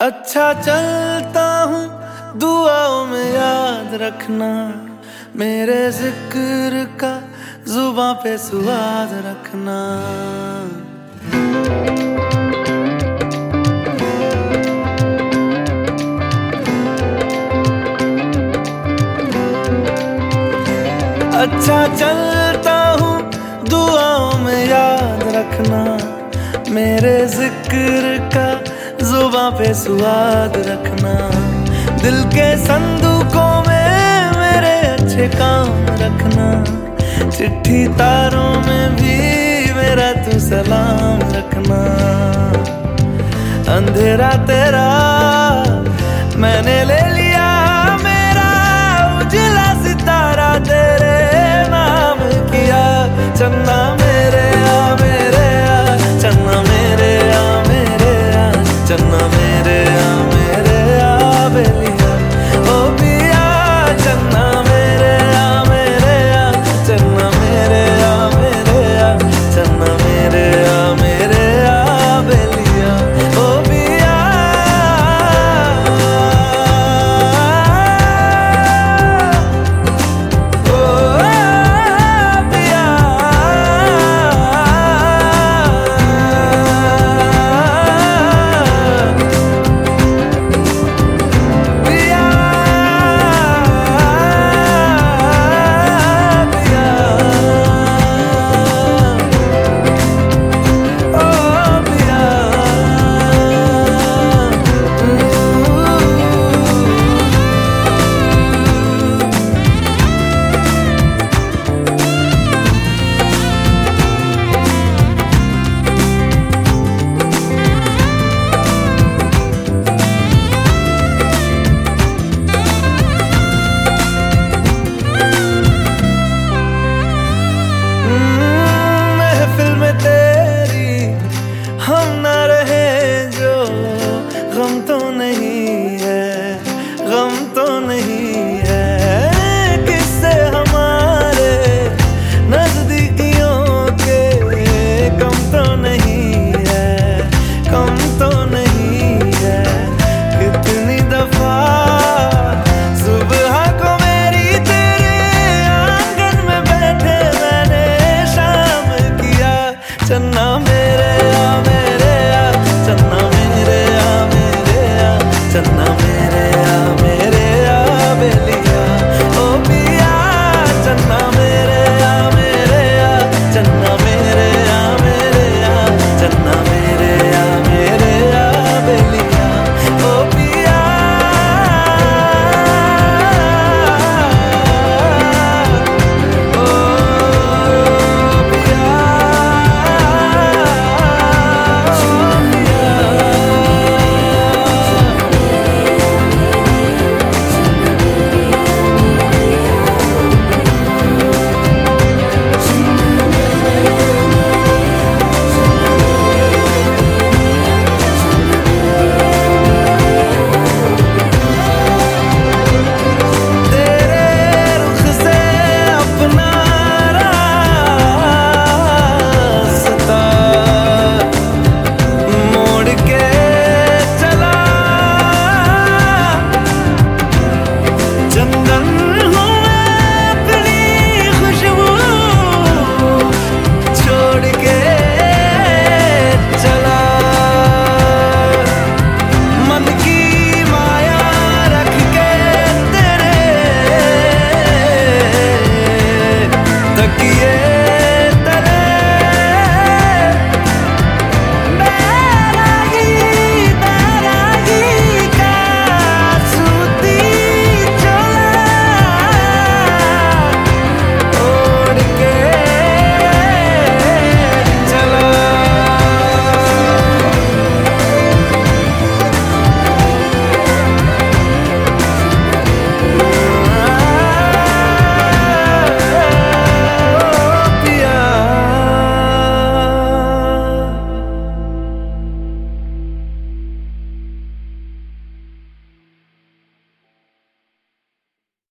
अच्छा चलता हूँ, दुआओं में याद रखना। मेरे ज़िक्र का जुबा पे सुवाद रखना। अच्छा चलता हूँ, दुआओं में याद रखना। मेरे ज़िक्र का जुबा पे स्वाद रखना। दिल के संदूकों में मेरे अच्छे काम रखना। चिट्ठी तारों में भी मेरा तू सलाम रखना। अंधेरा तेरा मैंने ले लिया, मेरा उजला सितारा तेरे नाम किया। चन्ना नहीं है गम तो नहीं है।